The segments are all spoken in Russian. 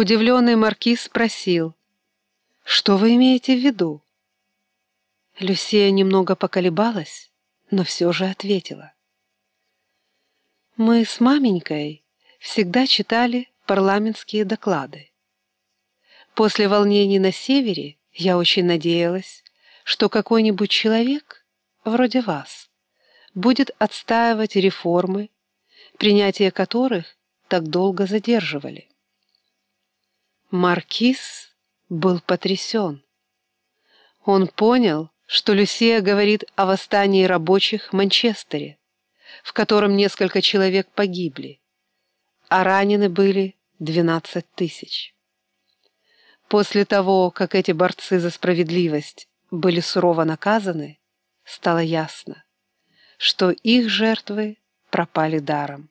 Удивленный маркиз спросил, «Что вы имеете в виду?» Люсия немного поколебалась, но все же ответила. «Мы с маменькой всегда читали парламентские доклады. После волнений на севере я очень надеялась, что какой-нибудь человек, вроде вас, будет отстаивать реформы, принятие которых так долго задерживали. Маркиз был потрясен. Он понял, что Люсия говорит о восстании рабочих в Манчестере, в котором несколько человек погибли, а ранены были 12 тысяч. После того, как эти борцы за справедливость были сурово наказаны, стало ясно, что их жертвы пропали даром.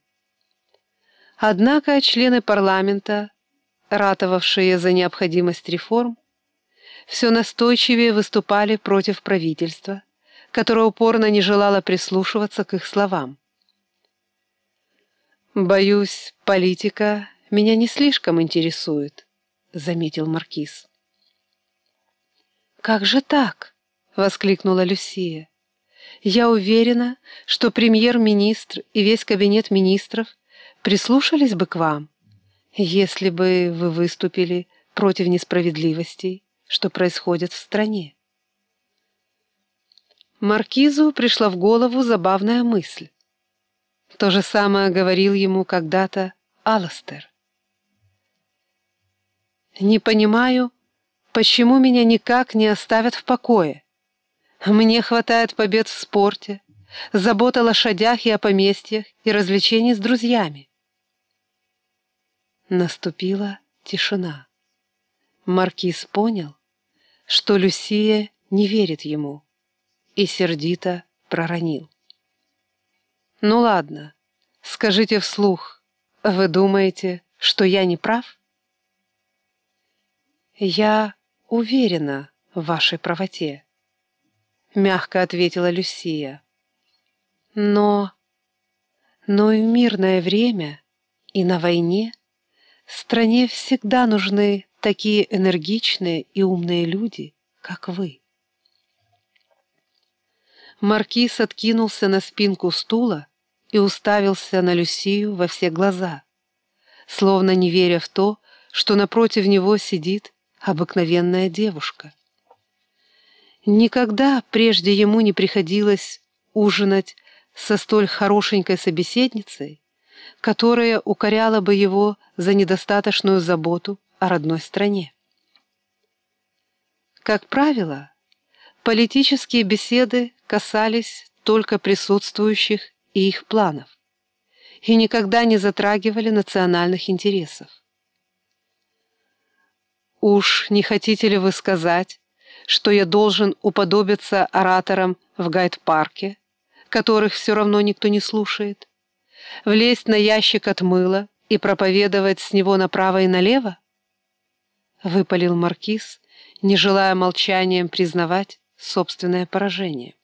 Однако члены парламента, ратовавшие за необходимость реформ, все настойчивее выступали против правительства, которое упорно не желало прислушиваться к их словам. «Боюсь, политика меня не слишком интересует», — заметил Маркиз. «Как же так?» — воскликнула Люсия. «Я уверена, что премьер-министр и весь кабинет министров прислушались бы к вам, если бы вы выступили против несправедливостей, что происходит в стране». Маркизу пришла в голову забавная мысль. То же самое говорил ему когда-то Аластер. «Не понимаю, почему меня никак не оставят в покое. Мне хватает побед в спорте, забот о лошадях и о поместьях и развлечений с друзьями». Наступила тишина. Маркиз понял, что Люсия не верит ему, и сердито проронил. «Ну ладно, скажите вслух, вы думаете, что я не прав?» «Я уверена в вашей правоте», — мягко ответила Люсия. «Но... но и в мирное время, и на войне стране всегда нужны такие энергичные и умные люди, как вы». Маркиз откинулся на спинку стула и уставился на Люсию во все глаза, словно не веря в то, что напротив него сидит обыкновенная девушка. Никогда прежде ему не приходилось ужинать со столь хорошенькой собеседницей, которая укоряла бы его за недостаточную заботу о родной стране. Как правило, политические беседы касались только присутствующих и их планов и никогда не затрагивали национальных интересов. «Уж не хотите ли вы сказать, что я должен уподобиться ораторам в гайд-парке, которых все равно никто не слушает, влезть на ящик от мыла и проповедовать с него направо и налево?» — выпалил маркиз, не желая молчанием признавать собственное поражение.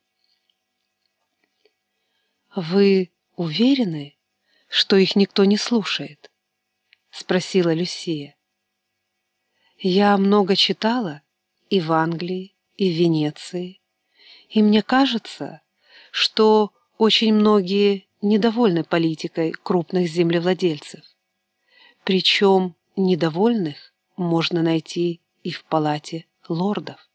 «Вы уверены, что их никто не слушает?» — спросила Люсия. «Я много читала и в Англии, и в Венеции, и мне кажется, что очень многие недовольны политикой крупных землевладельцев. Причем недовольных можно найти и в палате лордов.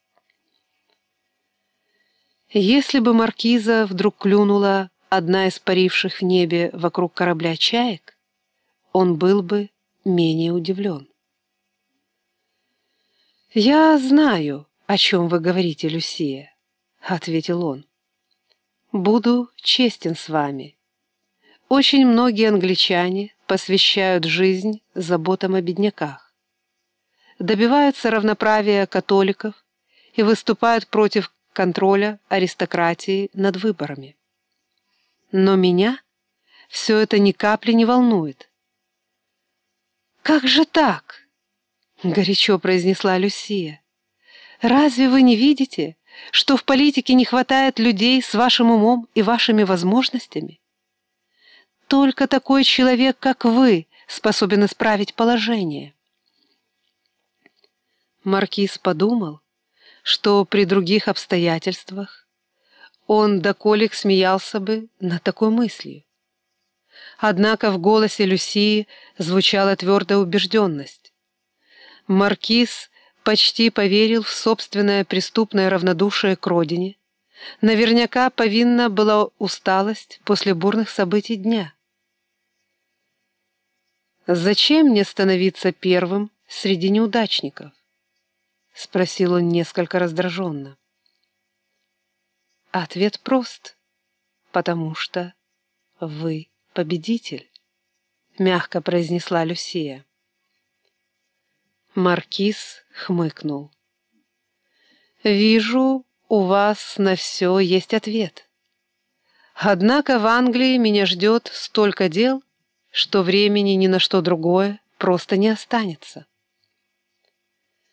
Если бы маркиза вдруг клюнула одна из паривших в небе вокруг корабля чаек, он был бы менее удивлен. «Я знаю, о чем вы говорите, Люсия», — ответил он. «Буду честен с вами. Очень многие англичане посвящают жизнь заботам о бедняках, добиваются равноправия католиков и выступают против контроля аристократии над выборами. Но меня все это ни капли не волнует. «Как же так?» — горячо произнесла Люсия. «Разве вы не видите, что в политике не хватает людей с вашим умом и вашими возможностями? Только такой человек, как вы, способен исправить положение. Маркиз подумал, что при других обстоятельствах он до колик смеялся бы над такой мыслью. Однако в голосе Люсии звучала твердая убежденность. Маркиз почти поверил в собственное преступное равнодушие к родине. Наверняка повинна была усталость после бурных событий дня. «Зачем мне становиться первым среди неудачников?» — спросил он несколько раздраженно. Ответ прост. Потому что вы победитель, мягко произнесла Люсия. Маркиз хмыкнул. «Вижу, у вас на все есть ответ. Однако в Англии меня ждет столько дел, что времени ни на что другое просто не останется.